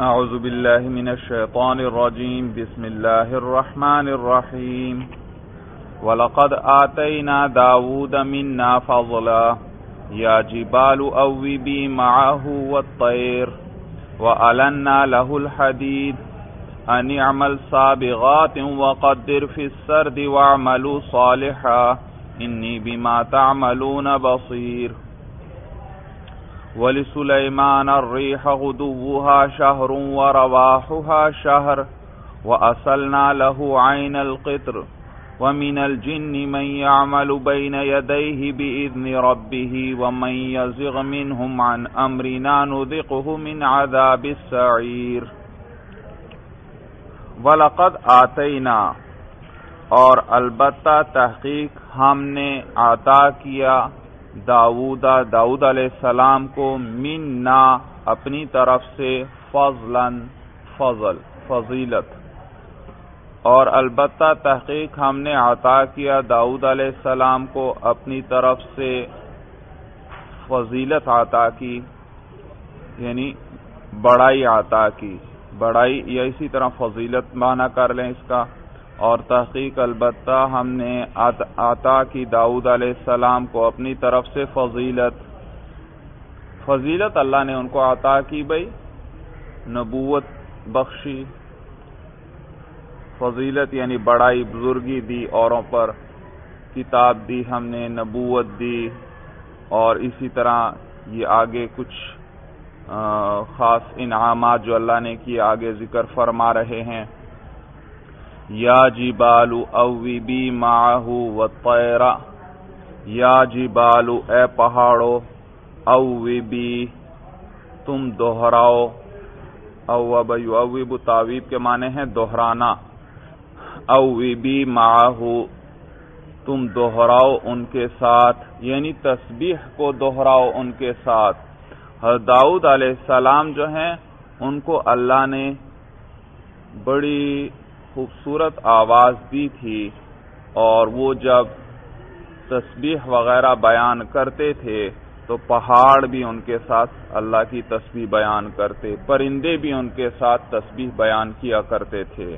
أعوذ بالله من الشيطان الرجيم. بسم الله الرحمن الرحيم. ولقد آتينا داود منا فضلا. يا جبال أوبي معه والطير. وألنا له الحديد. أن اعمل صابغات وقدر في السرد واعملوا صالحا. إني بما تعملون بصير. ولسليمان الريح غدوها شهر ورواحها شهر وأصلنا له عين القطر ومن الجن من يعمل بين يديه بإذن ربه ومن يزغ منهم عن أمرنا نذقه من عذاب السعير ولقد آتینا اور البتہ تحقیق ہم نے عطا کیا داود داود علیہ السلام کو منا، اپنی طرف سے فضلاً، فضل، فضیلت۔ اور البتہ تحقیق ہم نے عطا کیا داود علیہ السلام کو اپنی طرف سے فضیلت عطا کی یعنی بڑائی عطا کی۔ بڑائی یا اسی طرح فضیلت معنی کر لیں اس کا۔ اور تحقیق البتہ ہم نے عطا کی داؤد علیہ السلام کو اپنی طرف سے فضیلت فضیلت اللہ نے ان کو عطا کی بھائی نبوت بخشی، فضیلت یعنی بڑائی بزرگی دی، اوروں پر کتاب دی، ہم نے نبوت دی، اور اسی طرح یہ آگے کچھ خاص انعامات جو اللہ نے کی آگے ذکر فرما رہے ہیں۔ یا جی بالو اوی بی ماہو و تیرا یا جی بالو اے پہاڑو، اوی بی، تم دوہراؤ. او بھائی اویب تعویب کے معنی ہیں دوہرانا. اوی بی ماہو تم دوہراؤ ان کے ساتھ. یعنی تسبیح کو دوہراؤ ان کے ساتھ. داؤد علیہ السلام جو ہیں، ان کو اللہ نے بڑی خوبصورت آواز دی تھی اور وہ جب تسبیح وغیرہ بیان کرتے تھے تو پہاڑ بھی ان کے ساتھ اللہ کی تسبیح بیان کرتے، پرندے بھی ان کے ساتھ تسبیح بیان کیا کرتے تھے۔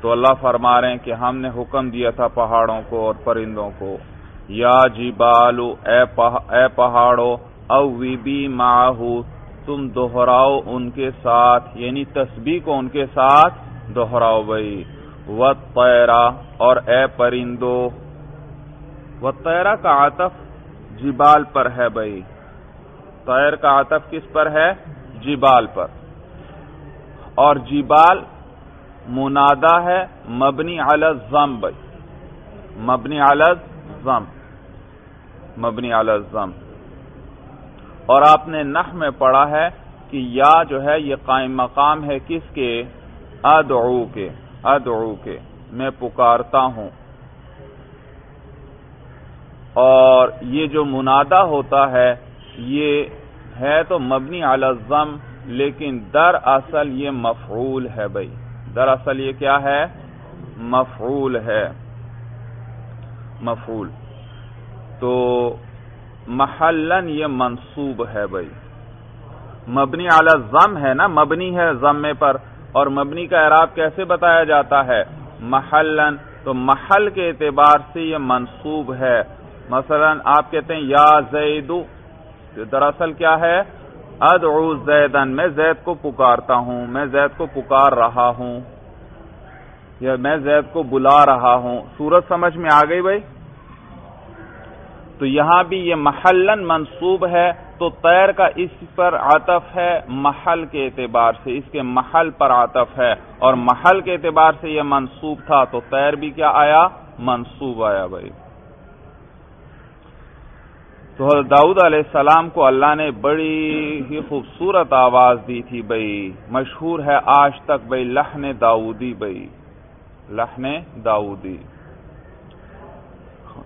تو اللہ فرما رہے ہیں کہ ہم نے حکم دیا تھا پہاڑوں کو اور پرندوں کو۔ یا جی بالو اے پہاڑوں اوی بی ماہو تم دوہراؤ ان کے ساتھ یعنی تسبیح کو ان کے ساتھ دوہراؤ بھائی۔ و پیرا اور اے پرندو و تیرا کا عطف جبال پر ہے بھائی۔ تیر کا عطف کس پر ہے؟ جبال پر۔ اور جبال منادا ہے، مبنی الزم بھائی۔ مبنی الزم مبنی الزم اور آپ نے نح میں پڑھا ہے کہ یا جو ہے یہ قائم مقام ہے کس کے؟ ادعو کے ادعو کے، میں پکارتا ہوں۔ اور یہ جو منادا ہوتا ہے، یہ ہے تو مبنی الزم لیکن در اصل یہ مفعول ہے بھائی۔ در اصل یہ کیا ہے؟ مفعول ہے۔ مفعول۔ تو محلن یہ منصوب ہے بھائی۔ مبنی اعلی ضم ہے نا، مبنی ہے ضمے پر۔ اور مبنی کا اعراب کیسے بتایا جاتا ہے؟ محلن، تو محل کے اعتبار سے یہ منصوب ہے۔ مثلا آپ کہتے ہیں، یا زیدو دراصل کیا ہے؟ ادعو زیدن، میں زید کو پکارتا ہوں، میں زید کو پکار رہا ہوں، یا میں زید کو بلا رہا ہوں۔ سورج سمجھ میں آ گئی بھائی؟ تو یہاں بھی یہ محلن منصوب ہے، تو تیر کا اس پر عطف ہے، محل کے اعتبار سے اس کے محل پر عطف ہے۔ اور محل کے اعتبار سے یہ منصوب تھا، تو تیر بھی کیا آیا؟ منصوب آیا بھائی۔ تو حضرت داؤد علیہ السلام کو اللہ نے بڑی ہی خوبصورت آواز دی تھی بھائی۔ مشہور ہے آج تک بھائی لہن داؤدی بھائی۔ لہن داؤدی۔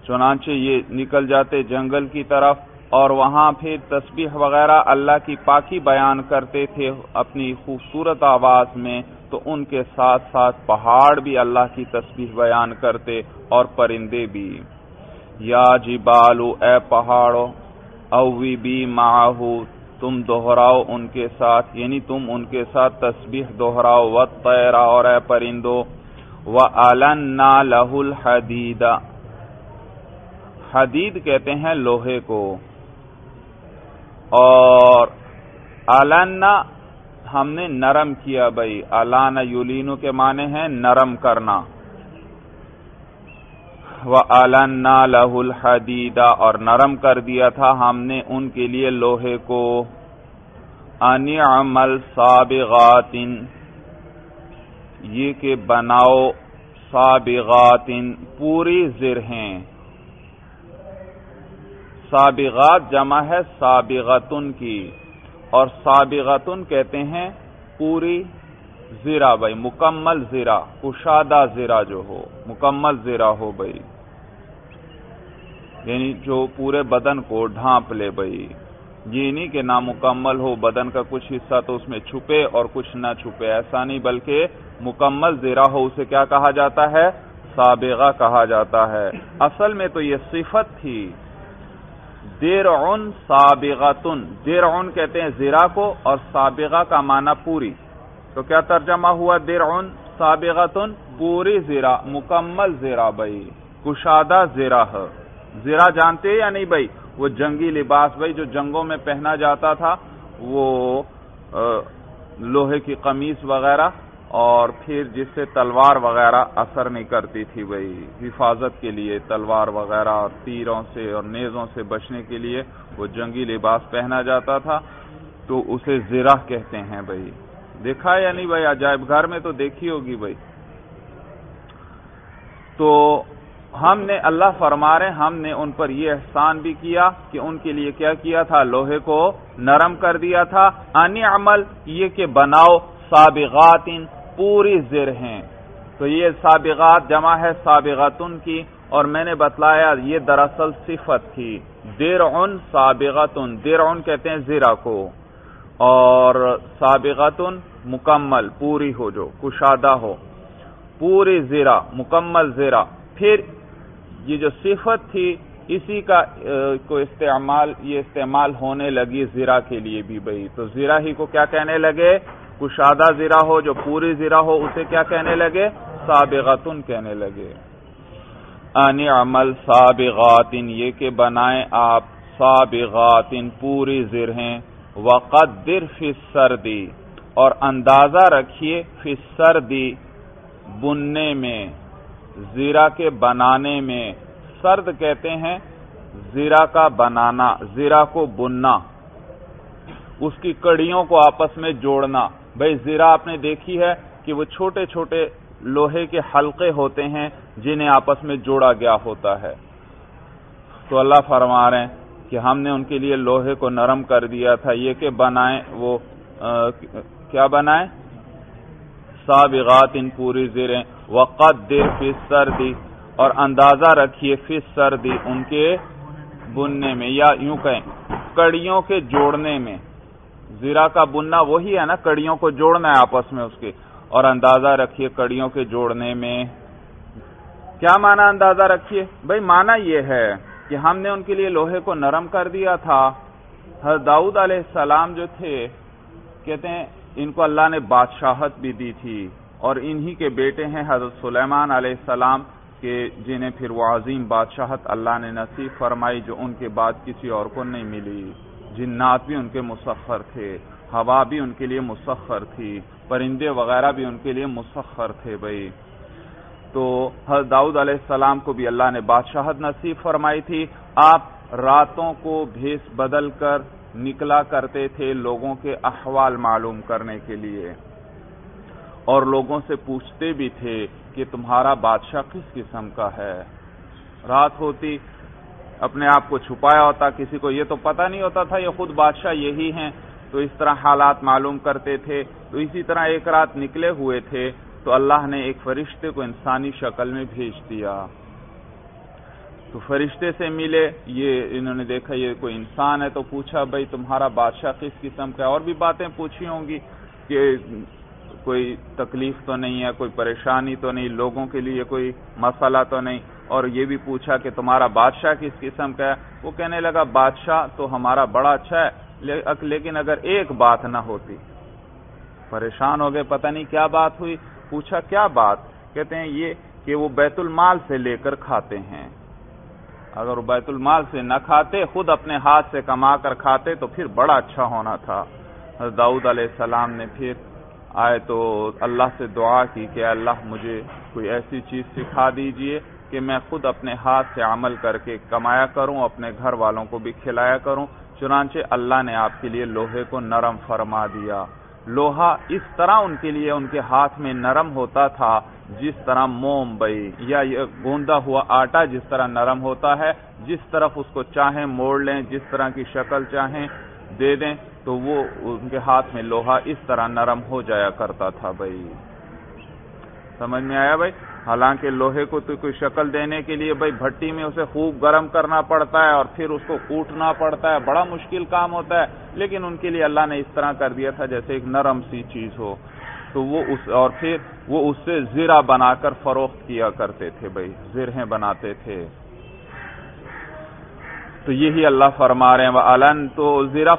چنانچہ یہ نکل جاتے جنگل کی طرف اور وہاں پھر تسبیح وغیرہ اللہ کی پاکی بیان کرتے تھے اپنی خوبصورت آواز میں، تو ان کے ساتھ ساتھ پہاڑ بھی اللہ کی تسبیح بیان کرتے اور پرندے بھی۔ یا جی بالو اے پہاڑو، اوی بی ماہو تم دوہراؤ ان کے ساتھ یعنی تم ان کے ساتھ تسبیح دوہراؤ۔ و تیرا اور اے پرندو و علنا لہ الحدید۔ حدید کہتے ہیں لوہے کو۔ اور علنا ہم نے نرم کیا بھائی۔ علانہ یولینو کے معنی ہیں نرم کرنا۔ وَأَلَنَّا لَهُ الْحَدِيدَ اور نرم کر دیا تھا ہم نے ان کے لیے لوہے کو۔ انعمل سابغات یہ کہ بناؤ سابغات پوری زرہیں۔ سابغات جمع ہے سابغتن کی۔ اور سابغتن کہتے ہیں پوری زیرا بھائی، مکمل زیرا کشادہ زیرا جو ہو، مکمل زیرا ہو بھائی۔ یعنی جو پورے بدن کو ڈھانپ لے بھائی۔ یہ نہیں کہ نامکمل ہو، بدن کا کچھ حصہ تو اس میں چھپے اور کچھ نہ چھپے۔ ایسا نہیں، بلکہ مکمل زیرا ہو، اسے کیا کہا جاتا ہے؟ سابغہ کہا جاتا ہے۔ اصل میں تو یہ صفت تھی۔ دیر ان سابغتن۔ دیر کہتے ہیں زیرا کو اور سابغہ کا معنی پوری۔ تو کیا ترجمہ ہوا درعن سابغتن؟ پوری زیرہ مکمل زیرہ بھائی۔ کشادہ زیرہ زیرہ جانتے یا نہیں بھائی؟ وہ جنگی لباس بھائی جو جنگوں میں پہنا جاتا تھا، وہ لوہے کی قمیص وغیرہ۔ اور پھر جس سے تلوار وغیرہ اثر نہیں کرتی تھی بھائی، حفاظت کے لیے، تلوار وغیرہ اور تیروں سے اور نیزوں سے بچنے کے لیے وہ جنگی لباس پہنا جاتا تھا۔ تو اسے زیرہ کہتے ہیں بھائی۔ دیکھا یا نہیں بھائی؟ عجائب گھر میں تو دیکھی ہوگی بھائی۔ تو ہم نے اللہ فرما رہے ہم نے ان پر یہ احسان بھی کیا کہ ان کے لیے کیا کیا تھا؟ لوہے کو نرم کر دیا تھا۔ انی عمل یہ کہ بناؤ سابغات پوری زر ہیں۔ تو یہ سابغات جمع ہے سابغاتن کی، اور میں نے بتلایا یہ دراصل صفت تھی۔ دیر ان سابغاتن دیر ان کہتے ہیں زیرہ کو۔ اور سابقتن مکمل، پوری ہو جو، کشادہ ہو۔ پوری زیرہ مکمل زیرہ پھر یہ جو صفت تھی، اسی کا کو استعمال، یہ استعمال ہونے لگی زیرہ کے لیے بھی بھائی۔ تو زیرہ ہی کو کیا کہنے لگے؟ کشادہ زیرہ ہو جو پوری زیرہ ہو، اسے کیا کہنے لگے؟ سابقتن کہنے لگے۔ ان عمل سابغاتن، یہ کہ بنائیں آپ سابغاتن، پوری زرہیں۔ وقدر فی سردی اور اندازہ رکھیے فی سردی بننے میں زیرہ کے بنانے میں۔ سرد کہتے ہیں زیرہ کا بنانا زیرہ کو بننا۔ اس کی کڑیوں کو آپس میں جوڑنا۔ بھائی زیرہ آپ نے دیکھی ہے کہ وہ چھوٹے چھوٹے لوہے کے حلقے ہوتے ہیں جنہیں آپس میں جوڑا گیا ہوتا ہے۔ تو اللہ فرما رہے ہیں کہ ہم نے ان کے لیے لوہے کو نرم کر دیا تھا۔ یہ کہ بنائیں وہ کیا بنائیں؟ سابغات ان پوری زیریں۔ وقت دیر فی سردی اور اندازہ رکھیے فی سردی ان کے بننے میں یا یوں کہیں، کڑیوں کے جوڑنے میں۔ زیرہ کا بننا وہی ہے نا، کڑیوں کو جوڑنا ہے آپس میں اس کے۔ اور اندازہ رکھیے کڑیوں کے جوڑنے میں۔ کیا معنی اندازہ رکھیے؟ بھائی معنی یہ ہے کہ ہم نے ان کے لیے لوہے کو نرم کر دیا تھا۔ حضرت داؤد علیہ السلام جو تھے، کہتے ہیں، ان کو اللہ نے بادشاہت بھی دی تھی۔ اور انہی کے بیٹے ہیں حضرت سلیمان علیہ السلام، کہ جنہیں پھر وہ عظیم بادشاہت اللہ نے نصیب فرمائی، جو ان کے بعد کسی اور کو نہیں ملی۔ جنات بھی ان کے مسخر تھے، ہوا بھی ان کے لیے مسخر تھی، پرندے وغیرہ بھی ان کے لیے مسخر تھے بھائی۔ تو حضرت داؤد علیہ السلام کو بھی اللہ نے بادشاہت نصیب فرمائی تھی۔ آپ راتوں کو بھیس بدل کر نکلا کرتے تھے لوگوں کے احوال معلوم کرنے کے لیے۔ اور لوگوں سے پوچھتے بھی تھے کہ تمہارا بادشاہ کس قسم کا ہے۔ رات ہوتی اپنے آپ کو چھپایا ہوتا، کسی کو یہ تو پتہ نہیں ہوتا تھا، یہ خود بادشاہ یہی ہیں۔ تو اس طرح حالات معلوم کرتے تھے۔ تو اسی طرح ایک رات نکلے ہوئے تھے۔ تو اللہ نے ایک فرشتے کو انسانی شکل میں بھیج دیا۔ تو فرشتے سے ملے۔ یہ انہوں نے دیکھا، یہ کوئی انسان ہے، تو پوچھا، بھائی، تمہارا بادشاہ کس قسم کا اور بھی باتیں پوچھی ہوں گی کہ کوئی تکلیف تو نہیں ہے، کوئی پریشانی تو نہیں، لوگوں کے لیے کوئی مسئلہ تو نہیں۔ اور یہ بھی پوچھا کہ تمہارا بادشاہ کس قسم کا ہے؟ وہ کہنے لگا، بادشاہ تو ہمارا بڑا اچھا ہے لیکن اگر ایک بات نہ ہوتی۔ پریشان ہو گئے، پتہ نہیں کیا بات ہوئی۔ پوچھا، کیا بات؟ کہتے ہیں یہ کہ وہ بیت المال سے لے کر کھاتے ہیں۔ اگر وہ بیت المال سے نہ کھاتے، خود اپنے ہاتھ سے کما کر کھاتے، تو پھر بڑا اچھا ہونا تھا۔ داؤد علیہ السلام نے پھر آئے تو اللہ سے دعا کی کہ اللہ مجھے کوئی ایسی چیز سکھا دیجیے۔ کہ میں خود اپنے ہاتھ سے عمل کر کے کمایا کروں، اپنے گھر والوں کو بھی کھلایا کروں، چنانچہ اللہ نے آپ کے لیے لوہے کو نرم فرما دیا۔ لوہا اس طرح ان کے لیے ان کے ہاتھ میں نرم ہوتا تھا جس طرح موم بئی یا گوندا ہوا آٹا جس طرح نرم ہوتا ہے، جس طرف اس کو چاہیں موڑ لیں، جس طرح کی شکل چاہیں دے دیں، تو وہ ان کے ہاتھ میں لوہا اس طرح نرم ہو جایا کرتا تھا بھائی۔ سمجھ میں آیا بھائی؟ حالانکہ لوہے کو تو کوئی شکل دینے کے لیے بھائی بھٹی میں اسے خوب گرم کرنا پڑتا ہے اور پھر اس کو کوٹنا پڑتا ہے، بڑا مشکل کام ہوتا ہے۔ لیکن ان کے لیے اللہ نے اس طرح کر دیا تھا جیسے ایک نرم سی چیز ہو۔ تو وہ اس، اور پھر وہ اس سے زیرہ بنا کر فروخت کیا کرتے تھے بھائی، زرہیں بناتے تھے۔ تو یہی اللہ فرما رہے ہیں وہ علن تو زیرہ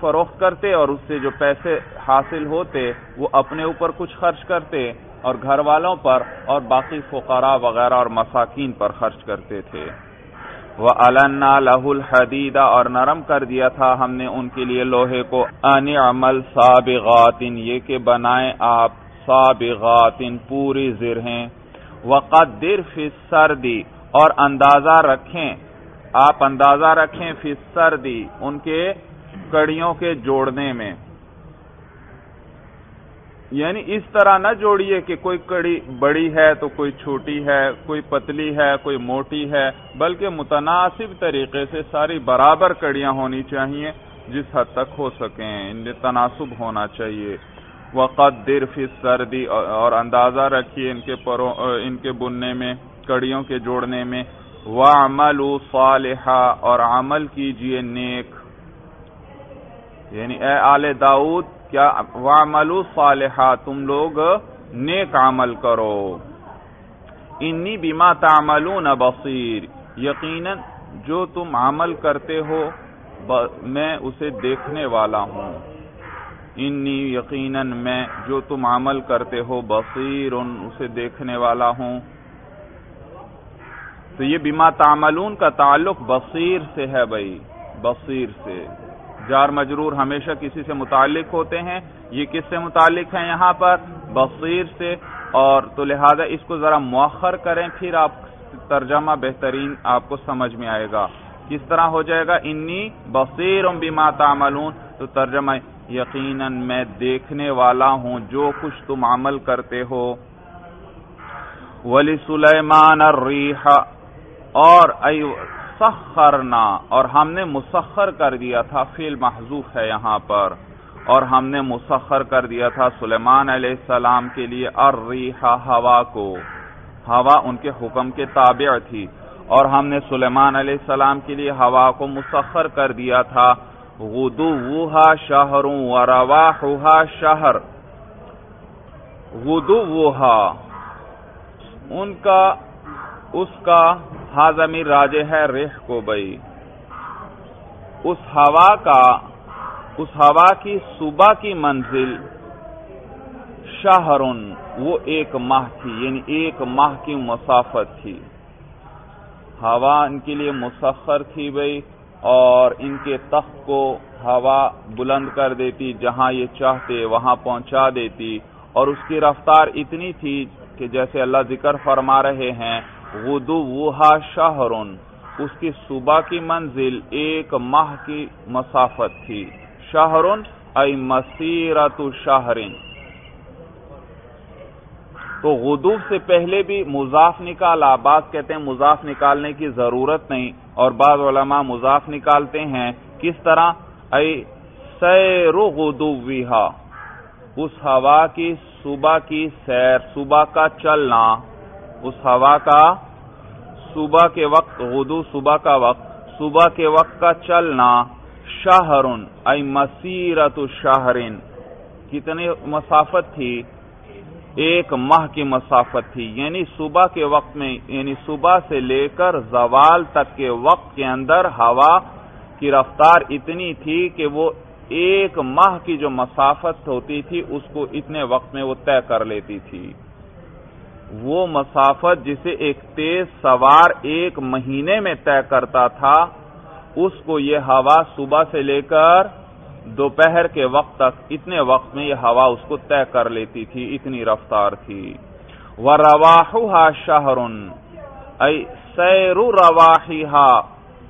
فروخت کرتے اور اس سے جو پیسے حاصل ہوتے، وہ اپنے اوپر کچھ خرچ کرتے۔ اور گھر والوں پر اور باقی فقراء وغیرہ اور مساکین پر خرچ کرتے تھے۔ وہ علنا لہ الحدیدہ اور نرم کر دیا تھا ہم نے ان کے لیے لوہے کو۔ ان عمل سابغاتن یہ کہ بنائیں آپ سابغاتن پوری زرہیں۔ وقدر فی سردی اور اندازہ رکھیں۔ آپ اندازہ رکھیں فی سردی ان کے کڑیوں کے جوڑنے میں۔ یعنی اس طرح نہ جوڑیے کہ کوئی کڑی بڑی ہے تو کوئی چھوٹی ہے، کوئی پتلی ہے، کوئی موٹی ہے، بلکہ متناسب طریقے سے ساری برابر کڑیاں ہونی چاہیے جس حد تک ہو سکیں، ان تناسب ہونا چاہیے۔ وقت در فی سردی اور اندازہ رکھیے ان کے پروں، ان کے بننے میں، کڑیوں کے جوڑنے میں۔ وعمل صالحہ اور عمل کیجیے نیک۔ یعنی اے آل داؤد کیا وعملو صالحہ تم لوگ نیک عمل کرو۔ انی بما تعملون بصیر، یقیناً جو تم عمل کرتے ہو میں اسے دیکھنے والا ہوں۔ انی یقیناً میں جو تم عمل کرتے ہو، بصیر، اسے دیکھنے والا ہوں۔ تو یہ بما تعملون کا تعلق بصیر سے ہے بھائی، بصیر سے۔ جار مجرور ہمیشہ کسی سے متعلق ہوتے ہیں۔ یہ کس سے متعلق ہیں یہاں پر؟ بصیر سے۔ اور تو لہذا اس کو ذرا مؤخر کریں، پھر آپ ترجمہ بہترین آپ کو سمجھ میں آئے گا۔ کس طرح ہو جائے گا؟ انی بصیر بما تعملون۔ تو ترجمہ یقیناً میں دیکھنے والا ہوں جو کچھ تم عمل کرتے ہو۔ ولی سلیمان الریح۔ اور سخرنا اور ہم نے مسخر کر دیا تھا فیل محضوف ہے یہاں پر۔ اور ہم نے مسخر کر دیا تھا سلیمان علیہ السلام کے لیے الریحا ہوا کو۔ ہوا ان کے حکم کے تابع تھی۔ اور ہم نے سلیمان علیہ السلام کے لیے ہوا کو مسخر کر دیا تھا۔ غدوہا شہروں ورواحوہا شہر۔ غدوہا ان کا اس کا ہاضمیر راجے ہے ریح کو بئی۔ اس ہوا کا، اس ہوا کی صبح کی منزل شہرن، وہ ایک ماہ تھی یعنی ایک ماہ کی مسافت تھی۔ ہوا ان کے لیے مسخر تھی بھائی اور ان کے تخت کو ہوا بلند کر دیتی، جہاں یہ چاہتے وہاں پہنچا دیتی۔ اور اس کی رفتار اتنی تھی کہ جیسے اللہ ذکر فرما رہے ہیں غدو وہا شہرن اس کی صبح کی منزل ایک ماہ کی مسافت تھی۔ شہرن ای مسیرت شہرن تو غدوف سے پہلے بھی مضاف نکالا بعض کہتے ہیں مضاف نکالنے کی ضرورت نہیں، اور بعض علماء مضاف نکالتے ہیں کس طرح؟ ای سیر غدویہا اس ہوا کی صبح کی سیر، صبح کا چلنا، اس ہوا کا صبح کے وقت، غدو صبح کا وقت، صبح کے وقت کا چلنا شاہرن ای مسیرت شاہرن کتنی مسافت تھی؟ ایک ماہ کی مسافت تھی۔ یعنی صبح کے وقت میں یعنی صبح سے لے کر زوال تک کے وقت کے اندر ہوا کی رفتار اتنی تھی کہ وہ ایک ماہ کی جو مسافت ہوتی تھی، اس کو اتنے وقت میں وہ طے کر لیتی تھی۔ وہ مسافت جسے ایک تیز سوار ایک مہینے میں طے کرتا تھا، اس کو یہ ہوا صبح سے لے کر دوپہر کے وقت تک۔ اتنے وقت میں یہ ہوا اس کو طے کر لیتی تھی، اتنی رفتار تھی۔ وہ رواہ شہرن سیر رواہی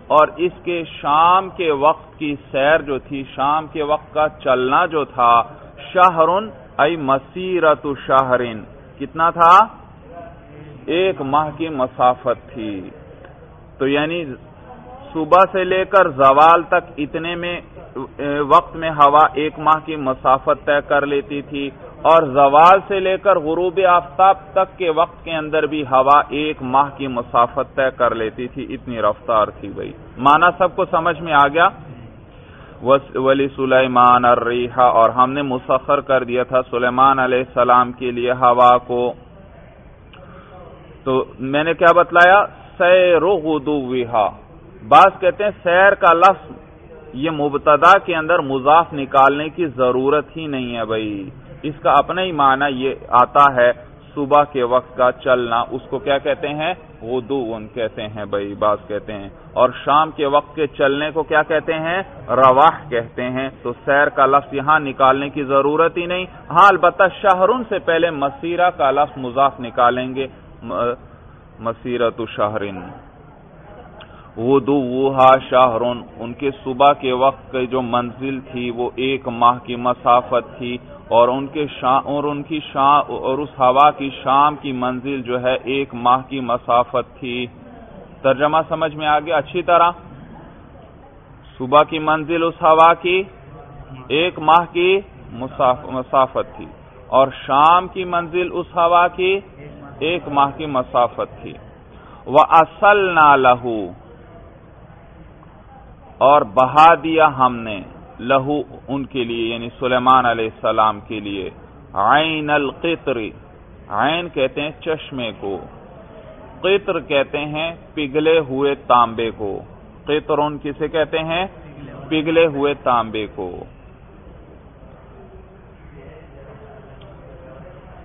اور اس کے شام کے وقت کی سیر جو تھی، شام کے وقت کا چلنا جو تھا شہرن ائی مسیرت شہرن کتنا تھا؟ ایک ماہ کی مسافت تھی۔ تو یعنی صبح سے لے کر زوال تک اتنے میں وقت میں ہوا ایک ماہ کی مسافت طے کر لیتی تھی۔ اور زوال سے لے کر غروب آفتاب تک کے وقت کے اندر بھی ہوا ایک ماہ کی مسافت طے کر لیتی تھی۔ اتنی رفتار تھی بھائی۔ مانا سب کو سمجھ میں آ گیا؟ ولی سلیمان الریحہ اور ہم نے مسخر کر دیا تھا سلیمان علیہ السلام کے لیے ہوا کو۔ تو میں نے کیا بتلایا؟ سیر غدوہا۔ بعض کہتے ہیں سیر کا لفظ یہ مبتدا کے اندر مضاف نکالنے کی ضرورت ہی نہیں ہے بھائی۔ اس کا اپنا ہی معنی یہ آتا ہے، صبح کے وقت کا چلنا۔ اس کو کیا کہتے ہیں؟ غدو ان کہتے ہیں بھائی، بعض کہتے ہیں۔ اور شام کے وقت کے چلنے کو کیا کہتے ہیں؟ رواح کہتے ہیں۔ تو سیر کا لفظ یہاں نکالنے کی ضرورت ہی نہیں۔ ہاں البتہ شہرن سے پہلے مسیرہ کا لفظ مضاف نکالیں گے۔ مسیرت شہرن۔ ودو وہا شاہرون ان کے صبح کے وقت کی جو منزل تھی، وہ ایک ماہ کی مسافت تھی۔ اور ان کے اور ان کی شام اور اس ہوا کی شام کی منزل جو ہے، ایک ماہ کی مسافت تھی۔ ترجمہ سمجھ میں آگے اچھی طرح۔ صبح کی منزل اس ہوا کی ایک ماہ کی مسافت تھی۔ اور شام کی منزل اس ہوا کی ایک ماہ کی مسافت تھی۔ وہ اصل نہ لہو اور بہا دیا ہم نے لہو ان کے لیے یعنی سلیمان علیہ السلام کے لیے۔ عین القطر عین کہتے ہیں چشمے کو۔ قطر کہتے ہیں پگھلے ہوئے تانبے کو۔ قطر ان کسے کہتے ہیں؟ پگھلے ہوئے تانبے کو۔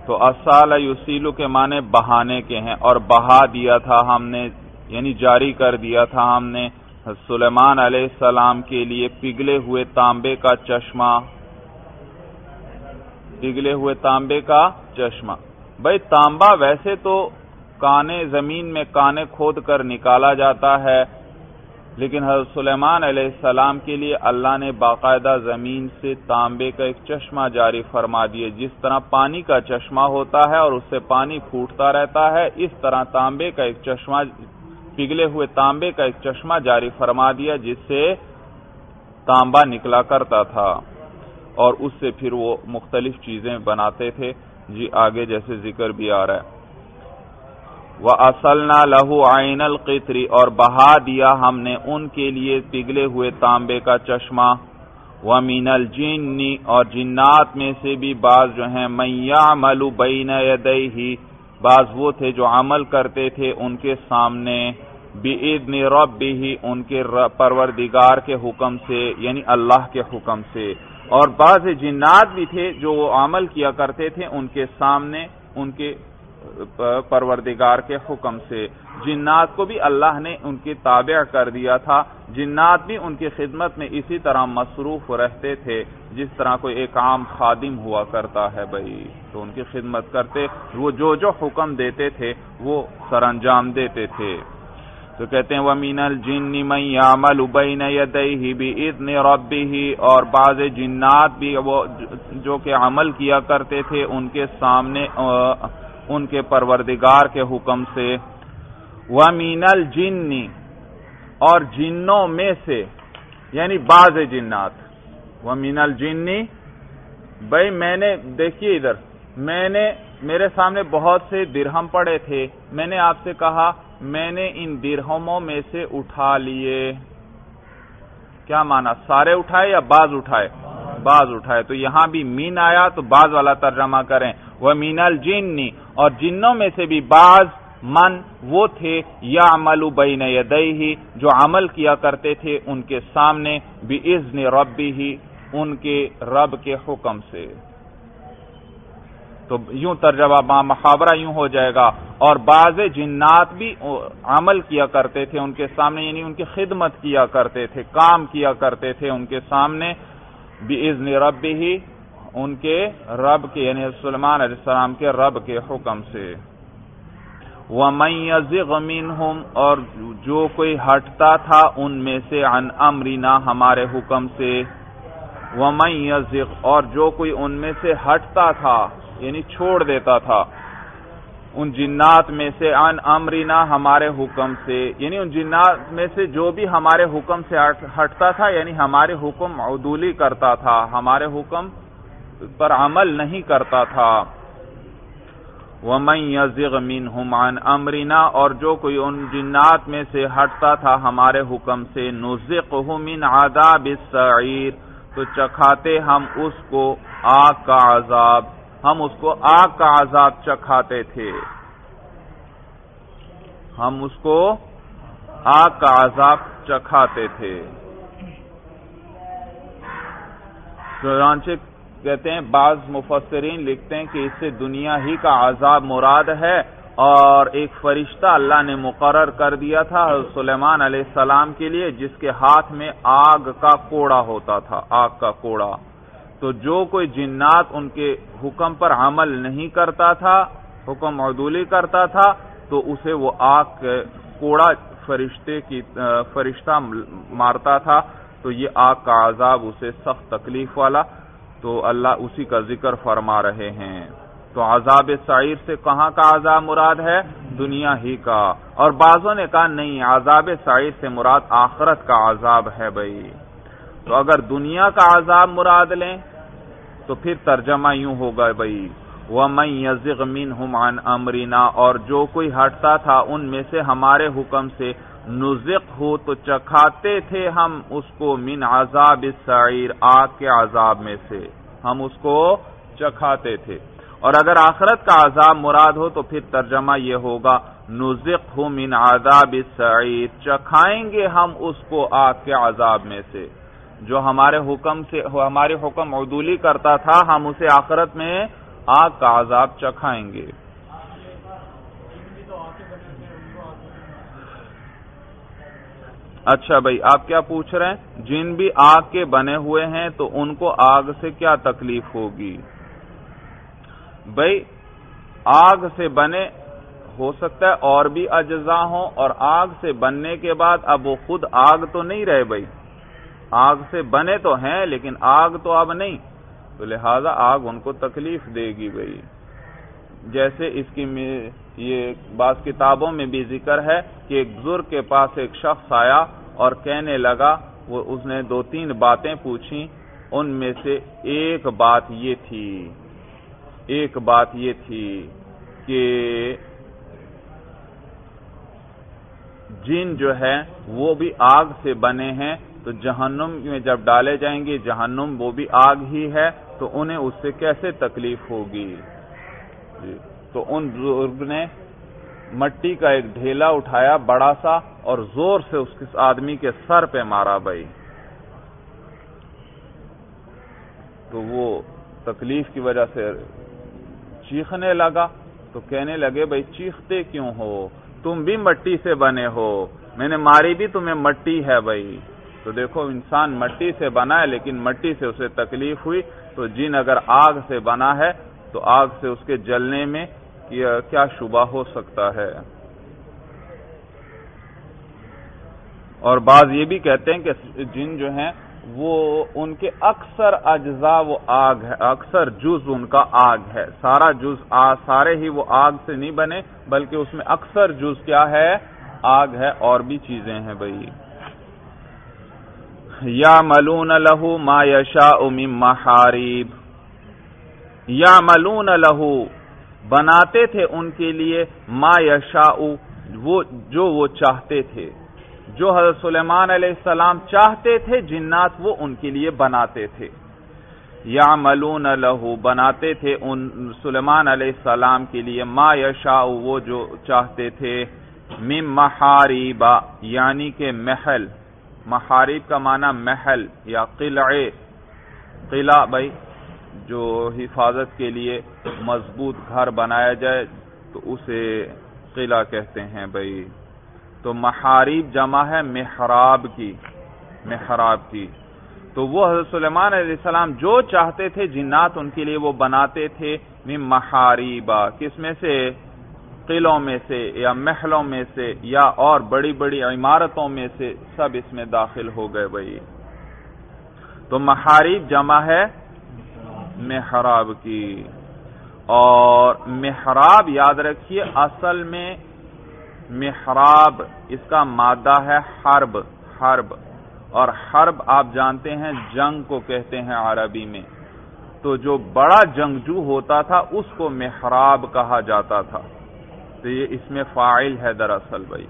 تو اصال یوسیلو کے معنی بہانے کے ہیں اور بہا دیا تھا ہم نے یعنی جاری کر دیا تھا ہم نے سلیمان علیہ السلام کے لیے پگھلے ہوئے تانبے کا چشمہ۔ پگھلے ہوئے تانبے کا چشمہ۔ بھائی تانبا ویسے تو کانے زمین میں کانے کھود کر نکالا جاتا ہے لیکن حضرت سلیمان علیہ السلام کے لیے اللہ نے باقاعدہ زمین سے تانبے کا ایک چشمہ جاری فرما دیے۔ جس طرح پانی کا چشمہ ہوتا ہے اور اس سے پانی پھوٹتا رہتا ہے، اس طرح تانبے کا ایک چشمہ، پگھلے ہوئے تانبے کا ایک چشمہ جاری فرما دیا، جس سے تانبا نکلا کرتا تھا۔ اور اس سے پھر وہ مختلف چیزیں بناتے تھے۔ جی آگے جیسے ذکر بھی آ رہا ہے۔ وہ اصل لہو آئین القطری اور بہا دیا ہم نے ان کے لیے پگھلے ہوئے تانبے کا چشمہ۔ وہ مین الجنی اور جنات میں سے بھی بعض جو ہیں میاں ملو بین ہی بعض وہ تھے جو عمل کرتے تھے ان کے سامنے۔ بعید رب بھی ان کے پروردگار کے حکم سے یعنی اللہ کے حکم سے۔ اور بعض جنات بھی تھے جو وہ عمل کیا کرتے تھے ان کے سامنے، ان کے پروردگار کے حکم سے۔ جنات کو بھی اللہ نے ان کی تابع کر دیا تھا۔ جنات بھی ان کی خدمت میں اسی طرح مصروف رہتے تھے، جس طرح کوئی ایک عام خادم ہوا کرتا ہے بھائی۔ تو ان کی خدمت کرتے، وہ جو جو حکم دیتے تھے، وہ سر انجام دیتے تھے۔ تو کہتے ہیں ومین الجن یامل ابین یدئی بھی اتن ربی ہی اور بعض جنات بھی وہ جو کہ عمل کیا کرتے تھے، ان کے سامنے ان کے پروردگار کے حکم سے۔ ومین الجنی اور جنوں میں سے یعنی بعض جنات۔ ومین الجنی بھائی میں نے، دیکھیے ادھر، میں نے، میرے سامنے بہت سے درہم پڑے تھے۔ میں نے آپ سے کہا، میں نے ان درہموں میں سے اٹھا لیے۔ کیا مانا، سارے اٹھائے یا بعض اٹھائے؟ بعض اٹھائے۔ تو یہاں بھی مین آیا تو بعض والا ترجمہ کریں۔ وہ مین اور جنوں میں سے بھی بعض من وہ تھے یا عمل بین یدئی جو عمل کیا کرتے تھے ان کے سامنے بھی ازن ربی ہی ان کے رب کے حکم سے۔ تو یوں ترجمہ محاورہ یوں ہو جائے گا۔ اور بعض جنات بھی عمل کیا کرتے تھے ان کے سامنے یعنی ان کی خدمت کیا کرتے تھے، کام کیا کرتے تھے ان کے سامنے بھی ازن رب ہی ان کے رب کے یعنی سلمان علیہ السلام کے رب کے حکم سے۔ وہ میں اور جو کوئی ہٹتا تھا ان میں سے ان امرینا ہمارے حکم سے۔ وہ میں اور جو کوئی ان میں سے ہٹتا تھا یعنی چھوڑ دیتا تھا، ان جنات میں سے ان امرینا ہمارے حکم سے۔ یعنی ان جنات میں سے جو بھی ہمارے حکم سے ہٹتا تھا یعنی ہمارے حکم عدولی کرتا تھا، ہمارے حکم پر عمل نہیں کرتا تھا۔ وہ میں عن امرینا اور جو کوئی ان جنات میں سے ہٹتا تھا، ہمارے حکم سے نزقہ من عذاب السعیر تو چکھاتے ہم اس کو آگ کا عذاب۔ ہم اس کو آگ کا عذاب چکھاتے تھے۔ ہم اس کو آگ کا عذاب چکھاتے تھے۔ کہتے ہیں، بعض مفسرین لکھتے ہیں کہ اس سے دنیا ہی کا عذاب مراد ہے اور ایک فرشتہ اللہ نے مقرر کر دیا تھا سلیمان علیہ السلام کے لیے، جس کے ہاتھ میں آگ کا کوڑا ہوتا تھا، آگ کا کوڑا۔ تو جو کوئی جنات ان کے حکم پر عمل نہیں کرتا تھا، حکم عدولی کرتا تھا، تو اسے وہ آگ کوڑا فرشتے کی، فرشتہ مارتا تھا۔ تو یہ آگ کا عذاب، اسے سخت تکلیف والا تو اللہ اسی کا ذکر فرما رہے ہیں۔ تو عذاب سعیر سے کہاں کا عذاب مراد ہے؟ دنیا ہی کا۔ اور بعضوں نے کہا، نہیں، عذاب سعیر سے مراد آخرت کا عذاب ہے بھائی۔ تو اگر دنیا کا عذاب مراد لیں، تو پھر ترجمہ یوں ہوگا بھائی وہ میں یزغ مین عن امرینا اور جو کوئی ہٹتا تھا، ان میں سے ہمارے حکم سے نزق ہو تو چکھاتے تھے ہم اس کو من عذاب السعیر، آگ کے عذاب میں سے۔ ہم اس کو چکھاتے تھے۔ اور اگر آخرت کا عذاب مراد ہو تو پھر ترجمہ یہ ہوگا، نزق ہو من عذاب السعیر، چکھائیں گے ہم اس کو آگ کے عذاب میں سے۔ جو ہمارے حکم سے، ہمارے حکم عدولی کرتا تھا، ہم اسے آخرت میں آگ کا عذاب چکھائیں گے۔ اچھا بھائی، آپ کیا پوچھ رہے ہیں؟ جن بھی آگ کے بنے ہوئے ہیں تو ان کو آگ سے کیا تکلیف ہوگی؟ بھائی، آگ سے بنے ہو سکتا ہے اور بھی اجزاء ہوں، اور آگ سے بننے کے بعد اب وہ خود آگ تو نہیں رہے بھائی۔ آگ سے بنے تو ہیں، لیکن آگ تو اب نہیں، تو لہذا آگ ان کو تکلیف دے گی بھائی۔ جیسے اس کی یہ بعض کتابوں میں بھی ذکر ہے کہ ایک بزرگ کے پاس ایک شخص آیا اور کہنے لگا، وہ اس نے دو تین باتیں پوچھی ان میں سے ایک بات یہ تھی، ایک بات یہ تھی کہ جن جو ہے وہ بھی آگ سے بنے ہیں، تو جہنم میں جب ڈالے جائیں گے، جہنم وہ بھی آگ ہی ہے، تو انہیں اس سے کیسے تکلیف ہوگی؟ جی۔ تو ان بزرگ نے مٹی کا ایک ڈھیلا اٹھایا بڑا سا اور زور سے اس آدمی کے سر پہ مارا بھائی۔ تو وہ تکلیف کی وجہ سے چیخنے لگا۔ تو کہنے لگے، بھائی، چیختے کیوں ہو؟ تم بھی مٹی سے بنے ہو۔ میں نے ماری بھی تمہیں مٹی ہے بھائی۔ تو دیکھو، انسان مٹی سے بنا ہے، لیکن مٹی سے اسے تکلیف ہوئی۔ تو جن اگر آگ سے بنا ہے تو آگ سے اس کے جلنے میں کیا شبہ ہو سکتا ہے؟ اور بعض یہ بھی کہتے ہیں کہ جن جو ہیں وہ ان کے اکثر اجزاء وہ آگ ہے، اکثر جز ان کا آگ ہے۔ سارا جز سارے ہی وہ آگ سے نہیں بنے، بلکہ اس میں اکثر جز کیا ہے؟ آگ ہے، اور بھی چیزیں ہیں بھائی۔ یا ملون لہو ما یشا ام محاریب یا ملون لہو، بناتے تھے ان کے لیے ما یشا وہ جو وہ چاہتے تھے۔ جو حضرت سلیمان علیہ السلام چاہتے تھے، جنات وہ ان کے لیے بناتے تھے۔ یا ملون لہو، بناتے تھے ان سلیمان علیہ السلام کے لیے ما یشا وہ جو چاہتے تھے۔ مم محاریبا یعنی کہ محل۔ محاریب کا معنی محل یا قلعے قلعہ بھائی۔ جو حفاظت کے لیے مضبوط گھر بنایا جائے تو اسے قلعہ کہتے ہیں بھائی۔ تو محاریب جمع ہے محراب کی محراب کی۔ تو وہ حضرت سلیمان علیہ السلام جو چاہتے تھے جنات ان کے لیے وہ بناتے تھے۔ محاریبا کس میں سے؟ قلعوں میں سے یا محلوں میں سے یا اور بڑی بڑی عمارتوں میں سے سب اس میں داخل ہو گئے بھائی۔ تو محاریب جمع ہے محراب کی۔ اور محراب یاد رکھیے، اصل میں محراب اس کا مادہ ہے حرب حرب۔ اور حرب آپ جانتے ہیں، جنگ کو کہتے ہیں عربی میں۔ تو جو بڑا جنگجو ہوتا تھا، اس کو محراب کہا جاتا تھا۔ تو یہ اس میں فائل ہے دراصل بھائی۔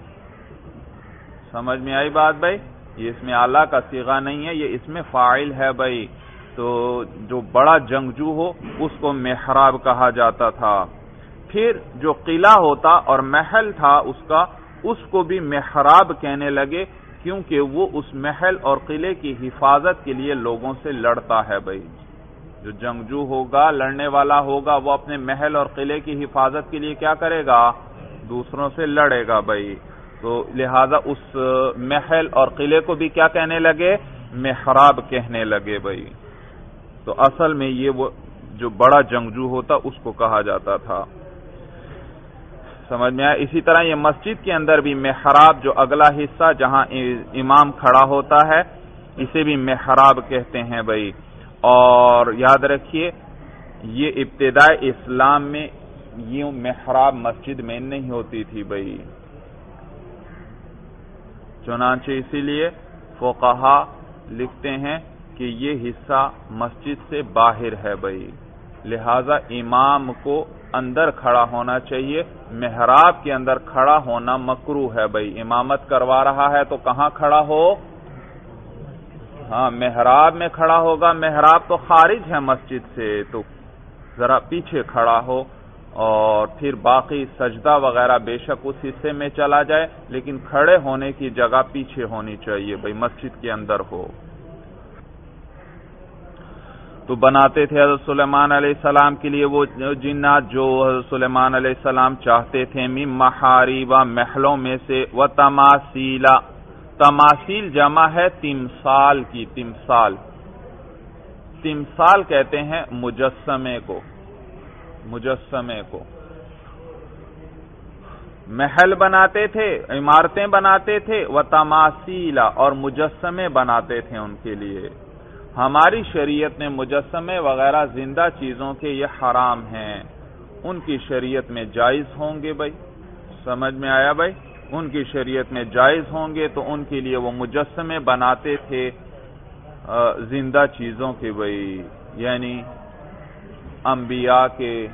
سمجھ میں آئی بات بھائی؟ یہ اس میں اللہ کا سیگا نہیں ہے، یہ اس میں فائل ہے بھائی۔ تو جو بڑا جنگجو ہو، اس کو محراب کہا جاتا تھا۔ پھر جو قلعہ ہوتا اور محل تھا، اس کا، اس کو بھی محراب کہنے لگے، کیونکہ وہ اس محل اور قلعے کی حفاظت کے لیے لوگوں سے لڑتا ہے بھائی۔ جو جنگجو ہوگا، لڑنے والا ہوگا، وہ اپنے محل اور قلعے کی حفاظت کے لیے کیا کرے گا؟ دوسروں سے لڑے گا بھائی۔ تو لہذا اس محل اور قلعے کو بھی کیا کہنے لگے؟ محراب کہنے لگے بھائی۔ تو اصل میں یہ وہ جو بڑا جنگجو ہوتا اس کو کہا جاتا تھا۔ سمجھ میں آیا؟ اسی طرح یہ مسجد کے اندر بھی محراب جو اگلا حصہ جہاں امام کھڑا ہوتا ہے، اسے بھی محراب کہتے ہیں بھائی۔ اور یاد رکھیے، یہ ابتدائی اسلام میں یوں محراب مسجد میں نہیں ہوتی تھی بھائی۔ چنانچہ اسی لیے فوقہا لکھتے ہیں کہ یہ حصہ مسجد سے باہر ہے بھائی۔ لہذا امام کو اندر کھڑا ہونا چاہیے، محراب کے اندر کھڑا ہونا مکرو ہے بھائی۔ امامت کروا رہا ہے تو کہاں کھڑا ہو؟ ہاں محراب میں کھڑا ہوگا۔ محراب تو خارج ہے مسجد سے، تو ذرا پیچھے کھڑا ہو اور پھر باقی سجدہ وغیرہ بے شک اس حصے میں چلا جائے، لیکن کھڑے ہونے کی جگہ پیچھے ہونی چاہیے بھائی، مسجد کے اندر ہو۔ تو بناتے تھے حضرت سلیمان علیہ السلام کے لیے وہ جنات جو حضرت سلیمان علیہ السلام چاہتے تھے محاری و محلوں میں سے وہ تماسیلا تماسیل جمع ہے تمسال کی تمسال تمسال کہتے ہیں مجسمے کو مجسمے کو۔ محل بناتے تھے، عمارتیں بناتے تھے وہ تماسیلا اور مجسمے بناتے تھے ان کے لیے۔ ہماری شریعت میں مجسمے وغیرہ زندہ چیزوں کے یہ حرام ہیں۔ ان کی شریعت میں جائز ہوں گے بھائی۔ سمجھ میں آیا بھائی؟ ان کی شریعت میں جائز ہوں گے تو ان کے لیے وہ مجسمے بناتے تھے زندہ چیزوں کے بھائی۔ یعنی انبیاء کے،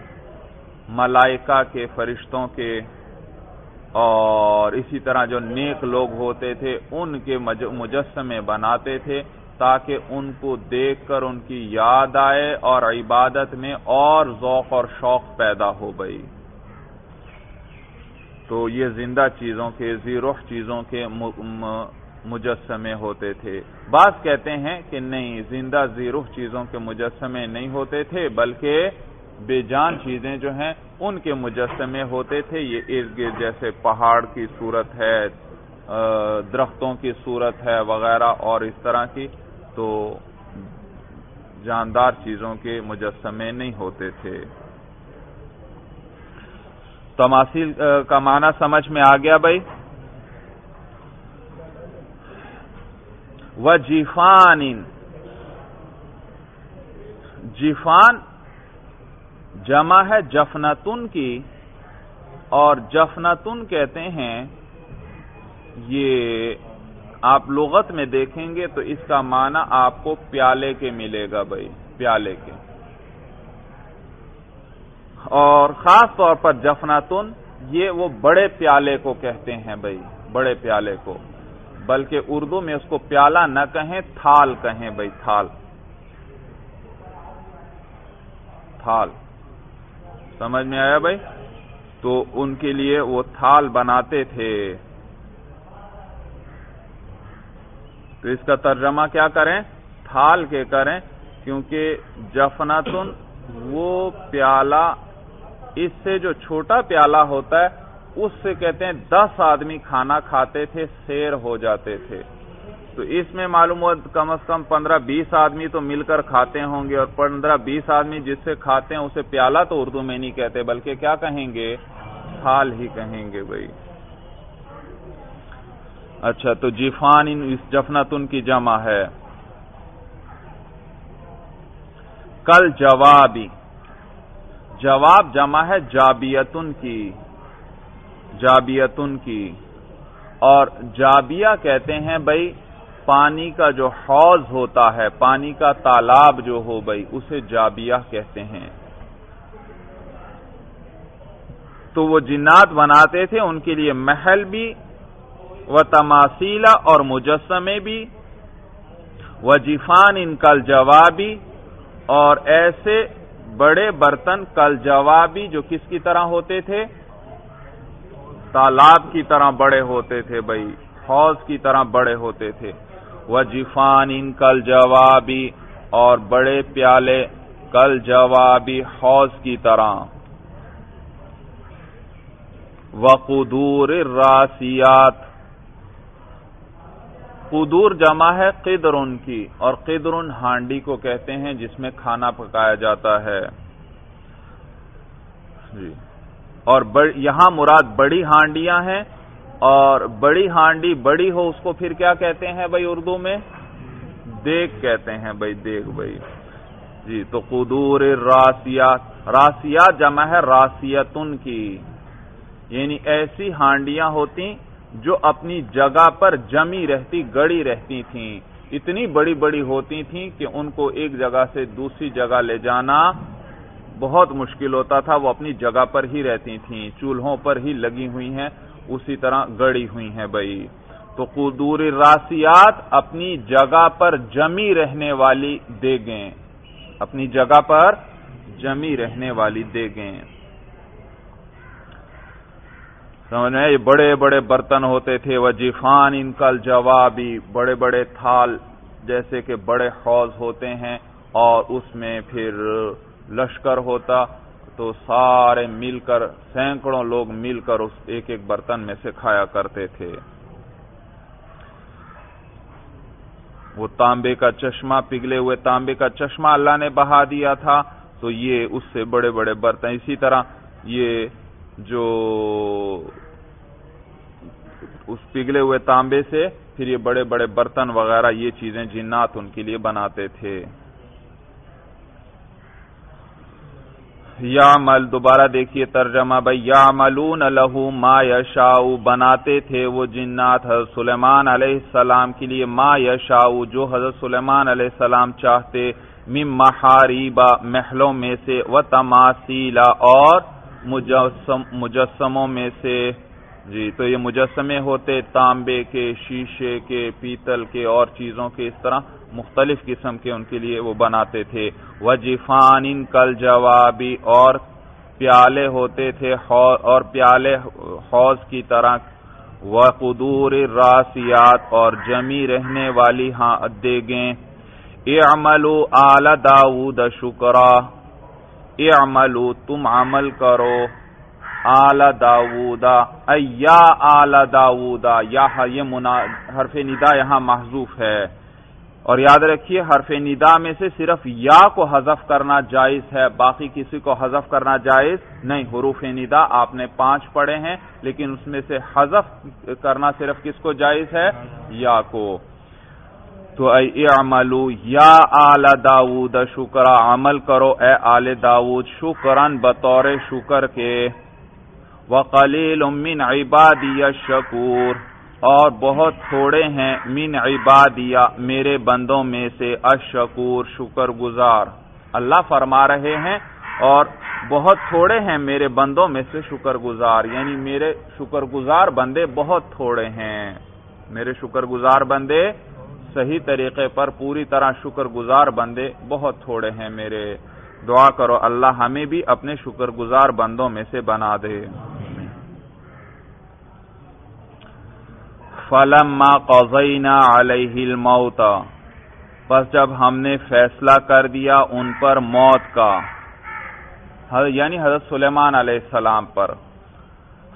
ملائکہ کے، فرشتوں کے۔ اور اسی طرح جو نیک لوگ ہوتے تھے، ان کے مجسمے بناتے تھے۔ تاکہ ان کو دیکھ کر ان کی یاد آئے اور عبادت میں اور ذوق اور شوق پیدا ہو گئی تو یہ زندہ چیزوں کے زیروح چیزوں کے مجسمے ہوتے تھے۔ بعض کہتے ہیں کہ نہیں، زندہ زیروح چیزوں کے مجسمے نہیں ہوتے تھے، بلکہ بے جان چیزیں جو ہیں ان کے مجسمے ہوتے تھے۔ یہ ارد گرد جیسے پہاڑ کی صورت ہے درختوں کی صورت ہے وغیرہ اور اس طرح کی۔ تو جاندار چیزوں کے مجسمے نہیں ہوتے تھے۔ تماثیل کا معنی سمجھ میں آ گیا بھائی؟ وہ جیفان جیفان جمع ہے جفنتن کی، اور جفنتن کہتے ہیں یہ آپ لغت میں دیکھیں گے تو اس کا معنی آپ کو پیالے کے ملے گا بھائی، پیالے کے۔ اور خاص طور پر جفناتن، یہ وہ بڑے پیالے کو کہتے ہیں بھائی، بڑے پیالے کو۔ بلکہ اردو میں اس کو پیالہ نہ کہیں، تھال کہیں بھائی، تھال۔ تھال۔ سمجھ میں آیا بھائی؟ تو ان کے لیے وہ تھال بناتے تھے۔ تو اس کا ترجمہ کیا کریں؟ تھال کے کریں، کیونکہ جفناتن وہ پیالہ، اس سے جو چھوٹا پیالہ ہوتا ہے، اس سے کہتے ہیں دس آدمی کھانا کھاتے تھے، سیر ہو جاتے تھے۔ تو اس میں معلوم ہو کم از کم پندرہ بیس آدمی تو مل کر کھاتے ہوں گے، اور پندرہ بیس آدمی جس سے کھاتے ہیں، اسے پیالہ تو اردو میں نہیں کہتے، بلکہ کیا کہیں گے؟ تھال ہی کہیں گے بھائی۔ اچھا تو جیفان اس جفنتن کی جمع ہے۔ کل جوابی۔ جواب جمع ہے جابیتن کی۔ جابیتن کی۔ اور جابیہ کہتے ہیں بھائی پانی کا جو حوض ہوتا ہے، پانی کا تالاب جو ہو بھائی اسے جابیہ کہتے ہیں۔ تو وہ جنات بناتے تھے، ان کے لیے محل بھی و تماسیلا اور مجسمے بھی وجیفان ان کل جوابی، اور ایسے بڑے برتن کل جوابی جو کس کی طرح ہوتے تھے؟ تالاب کی طرح بڑے ہوتے تھے بھائی، حوض کی طرح بڑے ہوتے تھے۔ وجیفان ان کل جوابی، اور بڑے پیالے کل جوابی، حوض کی طرح۔ وقدور راسیات قدور جمع ہے قدرن کی اور قدرن ہانڈی کو کہتے ہیں جس میں کھانا پکایا جاتا ہے۔ جی۔ اور یہاں مراد بڑی ہانڈیاں ہیں اور بڑی ہانڈی بڑی ہو اس کو پھر کیا کہتے ہیں بھائی اردو میں؟ دیگ کہتے ہیں بھائی، دیگ بھائی۔ جی تو قدور راسیات راسیات جمع ہے راسیتن کی۔ یعنی ایسی ہانڈیاں ہوتی جو اپنی جگہ پر جمی رہتی، گڑی رہتی تھیں، اتنی بڑی بڑی ہوتی تھیں کہ ان کو ایک جگہ سے دوسری جگہ لے جانا بہت مشکل ہوتا تھا۔ وہ اپنی جگہ پر ہی رہتی تھیں، چولہوں پر ہی لگی ہوئی ہیں، اسی طرح گڑی ہوئی ہیں بھائی۔ تو قدور راسیات اپنی جگہ پر جمی رہنے والی دیگیں اپنی جگہ پر جمی رہنے والی دیگیں سمجھ یہ بڑے بڑے برتن ہوتے تھے وہ جیفان ان کل جوابی، بڑے بڑے تھال جیسے کہ بڑے حوض ہوتے ہیں اور اس میں پھر لشکر ہوتا، تو سارے مل کر، سینکڑوں لوگ مل کر اس ایک ایک برتن میں سے کھایا کرتے تھے۔ وہ تانبے کا چشمہ، پگھلے ہوئے تانبے کا چشمہ اللہ نے بہا دیا تھا، تو یہ اس سے بڑے بڑے برتن۔ اسی طرح یہ جو اس پگھلے ہوئے تانبے سے، پھر یہ بڑے بڑے برتن وغیرہ، یہ چیزیں جنات ان کے لیے بناتے تھے۔ یا مل، دوبارہ دیکھیے ترجمہ، بھائی، یا ملون لہو ما یشاؤ بناتے تھے وہ جنات حضرت سلیمان علیہ السلام کے لیے۔ ما یشاؤ جو حضرت سلیمان علیہ السلام چاہتے۔ مم محاریبا محلوں میں سے، و تماسیلا اور مجسموں میں سے۔ جی تو یہ مجسمے ہوتے، تانبے کے، شیشے کے، پیتل کے اور چیزوں کے اس طرح مختلف قسم کے ان کے لیے وہ بناتے تھے۔ وجیفان کل جوابی اور پیالے ہوتے تھے اور پیالے حوض کی طرح۔ وقدور راسیات اور جمی رہنے والی ہاں دیگیں اعملو آل داود شکرا۔ اعملو تم عمل کرو۔ آل داودا ایا آل داودا یا یہ حرف ندا یہاں محضوف ہے۔ اور یاد رکھیے، حرف ندا میں سے صرف یا کو حذف کرنا جائز ہے، باقی کسی کو حذف کرنا جائز نہیں۔ حروف ندا آپ نے پانچ پڑھے ہیں، لیکن اس میں سے حذف کرنا صرف کس کو جائز ہے؟ یا کو۔ تو اے عملو یا آل داود شکرا، عمل کرو۔ اے آل داود شکرن بطور شکر کے۔ وقلیل من عبادی شکور اور بہت تھوڑے ہیں من عبادیہ میرے بندوں میں سے اشکور شکر گزار اللہ فرما رہے ہیں، اور بہت تھوڑے ہیں میرے بندوں میں سے شکر گزار یعنی میرے شکر گزار بندے بہت تھوڑے ہیں۔ میرے شکر گزار بندے صحیح طریقے پر پوری طرح شکر گزار بندے بہت تھوڑے ہیں میرے۔ دعا کرو اللہ ہمیں بھی اپنے شکر گزار بندوں میں سے بنا دے۔ فلما قضینا علیہ الموت۔ پس جب ہم نے فیصلہ کر دیا ان پر موت کا۔ یعنی حضرت سلیمان علیہ السلام پر۔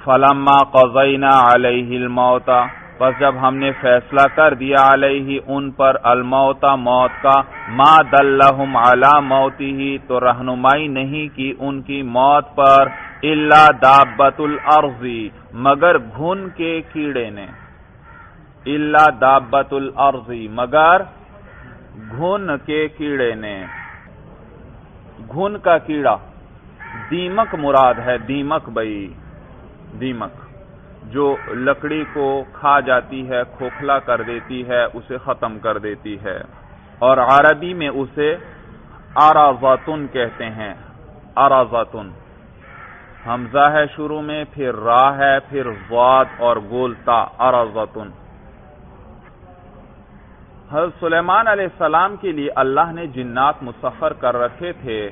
فلما قضینا علیہ الموت۔ پس جب ہم نے فیصلہ کر دیا علیہ ان پر الموت، موت کا۔ ما دلہم علی موتی ہی تو رہنمائی نہیں کی ان کی موت پر۔ اللہ دابت الارضی مگر گھن کے کیڑے نے۔ اللہ دابت الارضی مگر گھن کے کیڑے نے۔ گھن کا کیڑا۔ دیمک مراد ہے، دیمک بئی دیمک۔ جو لکڑی کو کھا جاتی ہے، کھوکھلا کر دیتی ہے، اسے ختم کر دیتی ہے۔ اور عربی میں اسے آرازاتن کہتے ہیں۔ آرازاتن حمزہ ہے شروع میں، پھر را ہے، پھر واد اور گولتا آرازاتن حضرت سلیمان علیہ السلام کے لیے اللہ نے جنات مسفر کر رکھے تھے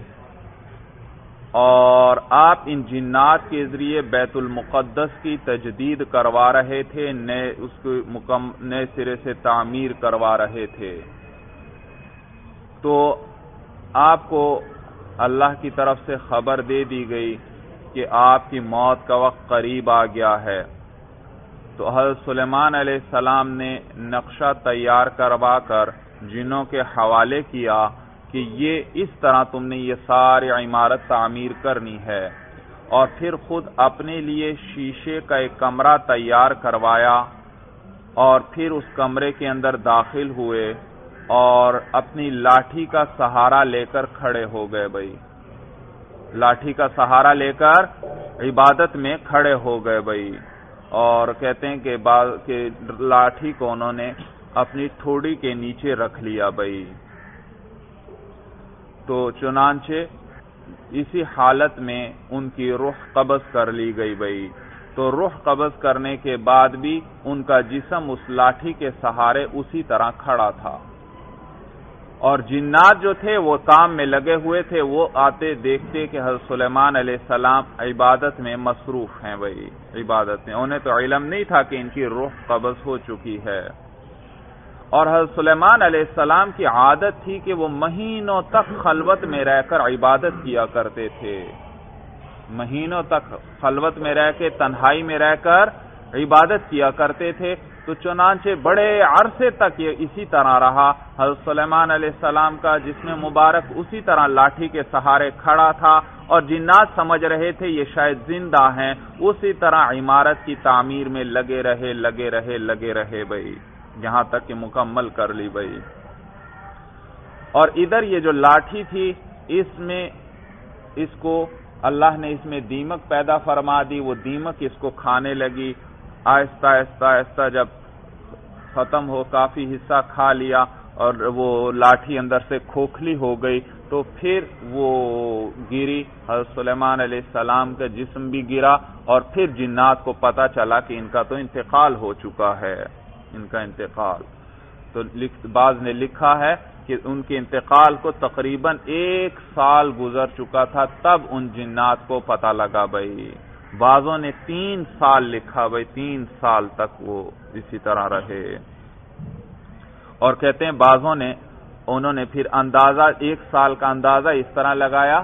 اور آپ ان جنات کے ذریعے بیت المقدس کی تجدید کروا رہے تھے، نئے اس کو نئے سرے سے تعمیر کروا رہے تھے۔ تو آپ کو اللہ کی طرف سے خبر دے دی گئی کہ آپ کی موت کا وقت قریب آ گیا ہے۔ تو حضرت سلیمان علیہ السلام نے نقشہ تیار کروا کر جنوں کے حوالے کیا کہ یہ اس طرح تم نے یہ ساری عمارت تعمیر کرنی ہے۔ اور پھر خود اپنے لیے شیشے کا ایک کمرہ تیار کروایا اور پھر اس کمرے کے اندر داخل ہوئے اور اپنی لاٹھی کا سہارا لے کر کھڑے ہو گئے بھائی۔ لاٹھی کا سہارا لے کر عبادت میں کھڑے ہو گئے بھائی۔ اور کہتے ہیں کہ لاٹھی کو انہوں نے اپنی تھوڑی کے نیچے رکھ لیا بھائی۔ تو چنانچہ اسی حالت میں ان کی روح قبض کر لی گئی بھائی۔ تو روح قبض کرنے کے بعد بھی ان کا جسم اس لاٹھی کے سہارے اسی طرح کھڑا تھا۔ اور جنات جو تھے وہ کام میں لگے ہوئے تھے، وہ آتے دیکھتے کہ حضرت سلیمان علیہ السلام عبادت میں مصروف ہیں بھائی، عبادت میں۔ انہیں تو علم نہیں تھا کہ ان کی روح قبض ہو چکی ہے۔ اور حضرت سلیمان علیہ السلام کی عادت تھی کہ وہ مہینوں تک خلوت میں رہ کر عبادت کیا کرتے تھے۔ مہینوں تک خلوت میں رہ کے، تنہائی میں رہ کر عبادت کیا کرتے تھے۔ تو چنانچہ بڑے عرصے تک یہ اسی طرح رہا۔ حضرت سلیمان علیہ السلام کا جس میں مبارک اسی طرح لاٹھی کے سہارے کھڑا تھا اور جنات سمجھ رہے تھے یہ شاید زندہ ہیں، اسی طرح عمارت کی تعمیر میں لگے رہے لگے رہے لگے رہے بھائی یہاں تک کہ مکمل کر لی بھائی اور ادھر یہ جو لاٹھی تھی، اس میں، اس کو اللہ نے اس میں دیمک پیدا فرما دی، وہ دیمک اس کو کھانے لگی۔ آہستہ آہستہ آہستہ جب ختم ہو، کافی حصہ کھا لیا اور وہ لاٹھی اندر سے کھوکھلی ہو گئی، تو پھر وہ گری، حضرت سلیمان علیہ السلام کا جسم بھی گرا اور پھر جنات کو پتا چلا کہ ان کا تو انتقال ہو چکا ہے، ان کا انتقال۔ تو بعض نے لکھا ہے کہ ان کے انتقال کو تقریباً ایک سال گزر چکا تھا، تب ان جنات کو پتا لگا بھائی۔ بعضوں نے تین سال لکھا بھائی، تین سال تک وہ اسی طرح رہے۔ اور کہتے ہیں بعضوں نے، انہوں نے پھر اندازہ، ایک سال کا اندازہ اس طرح لگایا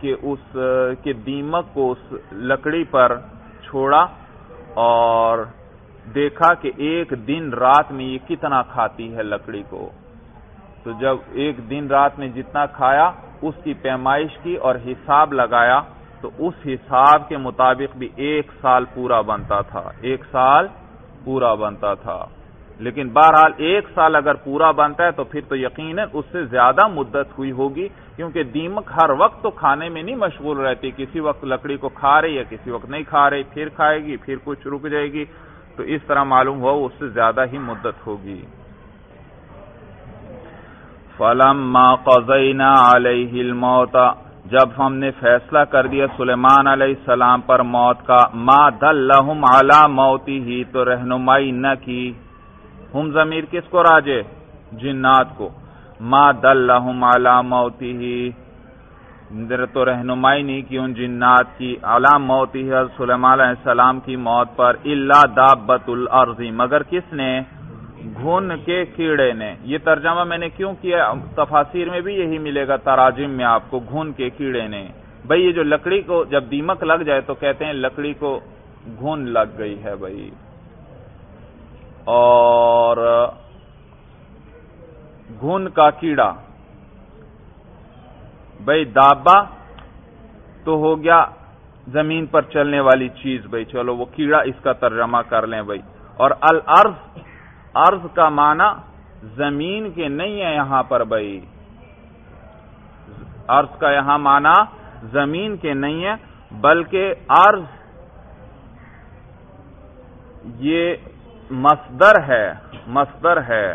کہ اس کے دیمک کو اس لکڑی پر چھوڑا اور دیکھا کہ ایک دن رات میں یہ کتنا کھاتی ہے لکڑی کو۔ تو جب ایک دن رات میں جتنا کھایا، اس کی پیمائش کی اور حساب لگایا تو اس حساب کے مطابق بھی ایک سال پورا بنتا تھا، ایک سال پورا بنتا تھا۔ لیکن بہرحال ایک سال اگر پورا بنتا ہے تو پھر تو یقیناً اس سے زیادہ مدت ہوئی ہوگی، کیونکہ دیمک ہر وقت تو کھانے میں نہیں مشغول رہتی، کسی وقت لکڑی کو کھا رہی ہے کسی وقت نہیں کھا رہی، پھر کھائے گی، پھر کچھ رک جائے گی۔ تو اس طرح معلوم ہوا اس سے زیادہ ہی مدت ہوگی۔ فلم قزینا علیہ الموت جب ہم نے فیصلہ کر دیا سلیمان علیہ السلام پر موت کا، ما دل لہم علا موتی ہی تو رہنمائی نہ کی۔ ہم ضمیر کس کو راجے؟ جنات کو۔ ما دل لہم علا موتی ہی تو رہنمائی نہیں کی ان جنات کی علام موتی ہے سلیمان علیہ السلام کی موت پر اللہ دابت الارضی مگر کس نے؟ گھن کے کیڑے نے۔ یہ ترجمہ میں نے کیوں کیا؟ تفاصیر میں بھی یہی ملے گا تراجم میں آپ کو، گھن کے کیڑے نے۔ بھئی یہ جو لکڑی کو جب دیمک لگ جائے تو کہتے ہیں لکڑی کو گھن لگ گئی ہے بھائی۔ اور گھن کا کیڑا۔ بھائی، دابا تو ہو گیا زمین پر چلنے والی چیز بھائی۔ چلو، وہ کیڑا اس کا ترجمہ کر لیں بھائی۔ اور الارض ارض کا معنی زمین کے نہیں ہے یہاں پر بھائی۔ ارض کا یہاں معنی زمین کے نہیں ہے، بلکہ ارض یہ مصدر ہے مصدر ہے۔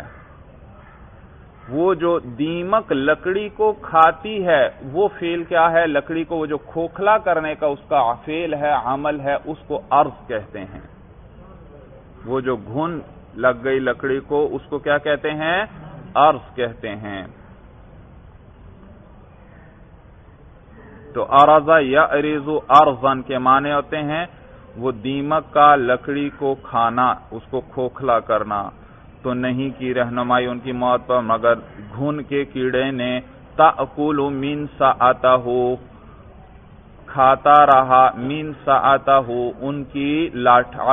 وہ جو دیمک لکڑی کو کھاتی ہے، وہ فیل کیا ہے؟ لکڑی کو وہ جو کھوکھلا کرنے کا اس کا فیل ہے، عمل ہے، اس کو ارض کہتے ہیں۔ وہ جو گھن لگ گئی لکڑی کو اس کو کیا کہتے ہیں؟ ارض کہتے ہیں۔ تو ارضا یا اریزو ارزن کے معنی ہوتے ہیں وہ دیمک کا لکڑی کو کھانا، اس کو کھوکھلا کرنا۔ تو نہیں کی رہنمائی ان کی موت پر، مگر گھن کے کیڑے نے تاکول من سا آتا ہو کھاتا رہا مین سا ان کی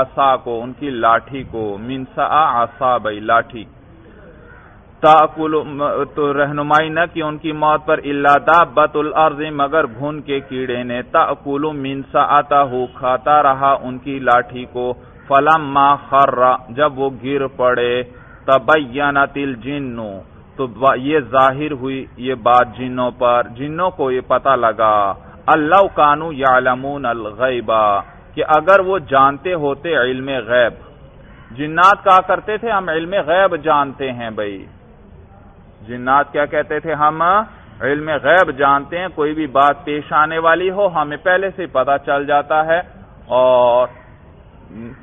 آسا کو، ان کی لاٹھی کو مین سا آسا بھائی لاٹھی۔ تو رہنمائی نہ کی ان کی موت پر اللہ بت الارض، مگر گھن کے کیڑے نے۔ تاکول مین سا ہو کھاتا رہا ان کی لاٹھی کو۔ فلم ما خر، جب وہ گر پڑے، تبینت الجنو تو یہ ظاہر ہوئی، یہ بات جنوں پر، جنوں کو یہ پتہ لگا۔ اللہ کانو یعلمون الغیبا، کہ اگر وہ جانتے ہوتے علم غیب۔ جنات کہا کرتے تھے، ہم علم غیب جانتے ہیں بھائی۔ جنات کیا کہتے تھے، ہم علم غیب جانتے ہیں، کوئی بھی بات پیش آنے والی ہو، ہمیں پہلے سے پتا چل جاتا ہے۔ اور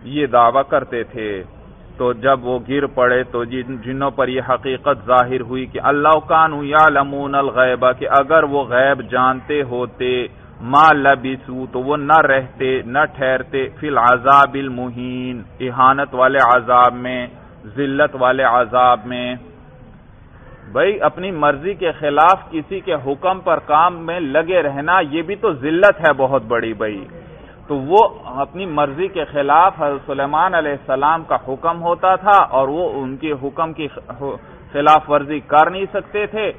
یہ دعویٰ کرتے تھے۔ تو جب وہ گر پڑے تو جنوں پر یہ حقیقت ظاہر ہوئی کہ اللہ کانو یعلمون الغیبہ کہ اگر وہ غیب جانتے ہوتے، ما لبسو تو وہ نہ رہتے، نہ ٹھہرتے، فی العذاب المہین، احانت والے عذاب میں، ذلت والے عذاب میں۔ بھائی اپنی مرضی کے خلاف کسی کے حکم پر کام میں لگے رہنا، یہ بھی تو ذلت ہے بہت بڑی بھائی تو وہ اپنی مرضی کے خلاف حضرت سلیمان علیہ السلام کا حکم ہوتا تھا اور وہ ان کے حکم کی خلاف ورزی کر نہیں سکتے تھے۔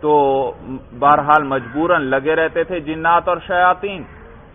تو بہرحال مجبوراً لگے رہتے تھے جنات اور شیاطین۔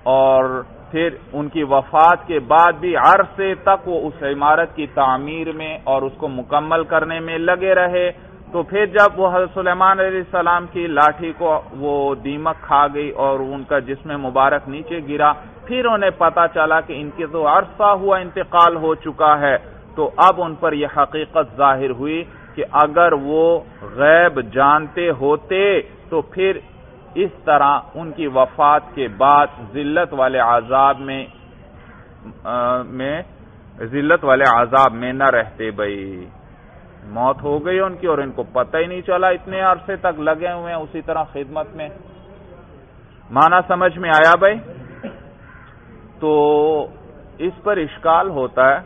اور پھر ان کی وفات کے بعد بھی عرصے تک وہ اس عمارت کی تعمیر میں اور اس کو مکمل کرنے میں لگے رہے۔ تو پھر جب وہ حضرت سلیمان علیہ السلام کی لاٹھی کو وہ دیمک کھا گئی اور ان کا جسم مبارک نیچے گرا پھر انہیں پتا چلا کہ ان کے تو عرصہ ہوا انتقال ہو چکا ہے، تو اب ان پر یہ حقیقت ظاہر ہوئی کہ اگر وہ غیب جانتے ہوتے تو پھر اس طرح ان کی وفات کے بعد ذلت والے عذاب میں ذلت والے عذاب میں نہ رہتے بھائی۔ موت ہو گئی ان کی اور ان کو پتہ ہی نہیں چلا اتنے عرصے تک لگے ہوئے ہیں اسی طرح خدمت میں۔ مانا سمجھ میں آیا بھائی؟ تو اس پر اشکال ہوتا ہے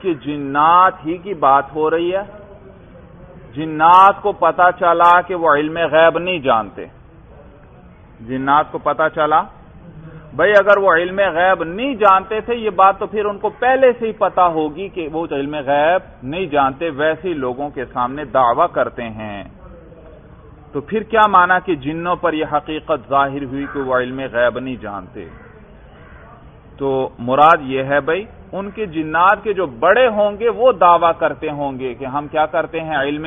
کہ جنات ہی کی بات ہو رہی ہے۔ جنات کو پتا چلا کہ وہ علم غیب نہیں جانتے۔ جنات کو پتا چلا بھائی اگر وہ علم غیب نہیں جانتے تھے، یہ بات تو پھر ان کو پہلے سے ہی پتا ہوگی کہ وہ علم غیب نہیں جانتے، ویسے لوگوں کے سامنے دعویٰ کرتے ہیں۔ تو پھر کیا مانا کہ جنوں پر یہ حقیقت ظاہر ہوئی کہ وہ علم غیب نہیں جانتے؟ تو مراد یہ ہے بھائی، ان کے جنات کے جو بڑے ہوں گے، وہ دعویٰ کرتے ہوں گے کہ ہم کیا کرتے ہیں؟ علم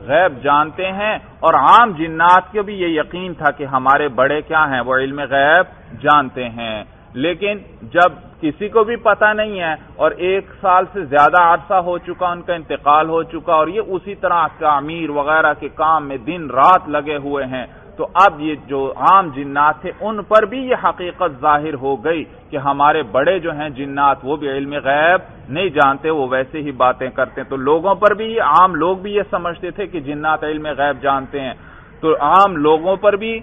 غیب جانتے ہیں۔ اور عام جنات کے بھی یہ یقین تھا کہ ہمارے بڑے کیا ہیں؟ وہ علم غیب جانتے ہیں۔ لیکن جب کسی کو بھی پتا نہیں ہے اور ایک سال سے زیادہ عرصہ ہو چکا، ان کا انتقال ہو چکا اور یہ اسی طرح تعمیر وغیرہ کے کام میں دن رات لگے ہوئے ہیں۔ تو اب یہ جو عام جنات تھے، ان پر بھی یہ حقیقت ظاہر ہو گئی کہ ہمارے بڑے جو ہیں جنات، وہ بھی علم غیب نہیں جانتے، وہ ویسے ہی باتیں کرتے ہیں۔ تو لوگوں پر بھی عام لوگ بھی یہ سمجھتے تھے کہ جنات علم غیب جانتے ہیں۔ تو عام لوگوں پر بھی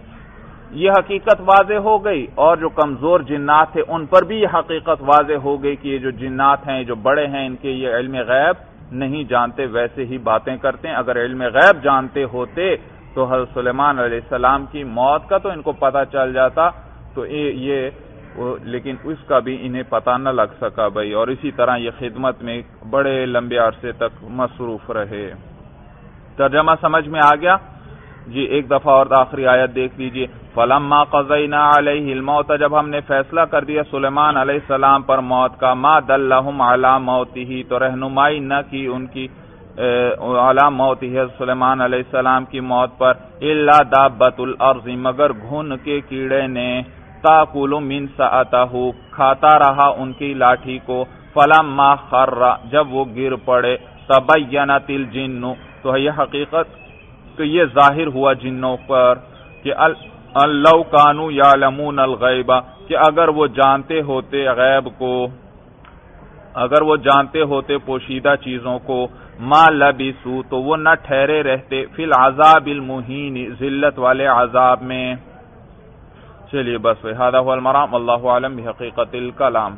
یہ حقیقت واضح ہو گئی اور جو کمزور جنات تھے ان پر بھی یہ حقیقت واضح ہو گئی کہ یہ جو جنات ہیں جو بڑے ہیں، ان کے یہ علم غیب نہیں جانتے، ویسے ہی باتیں کرتے ہیں۔ اگر علم غیب جانتے ہوتے تو حضرت سلیمان علیہ السلام کی موت کا تو ان کو پتہ چل جاتا۔ تو یہ لیکن اس کا بھی انہیں پتہ نہ لگ سکا بھائی۔ اور اسی طرح یہ خدمت میں بڑے لمبے عرصے تک مصروف رہے۔ ترجمہ سمجھ میں آ گیا؟ جی ایک دفعہ اور آخری آیت دیکھ لیجیے فلما قضینا علیہ الموت، جب ہم نے فیصلہ کر دیا سلیمان علیہ السلام پر موت کا، ما دلہم علی موتی تو رہنمائی نہ کی ان کی علی موتی سلیمان علیہ السلام کی موت پر الا دابت الارض مگر گھن کے کیڑے نے تاکل من ساتہو کھاتا رہا ان کی لاٹھی کو۔ فلما خر، جب وہ گر پڑے تبینت الجن، تو یہ حقیقت تو یہ ظاہر ہوا جنوں پر کہ اللہ کانو یا لمون الغیبہ کہ اگر وہ جانتے ہوتے غیب کو اگر وہ جانتے ہوتے پوشیدہ چیزوں کو ما لبسو تو وہ نہ ٹھہرے رہتے فی العذاب المہین ذلت والے عذاب میں چلیے بس المرام اللہ عالم بحقیقت الکلام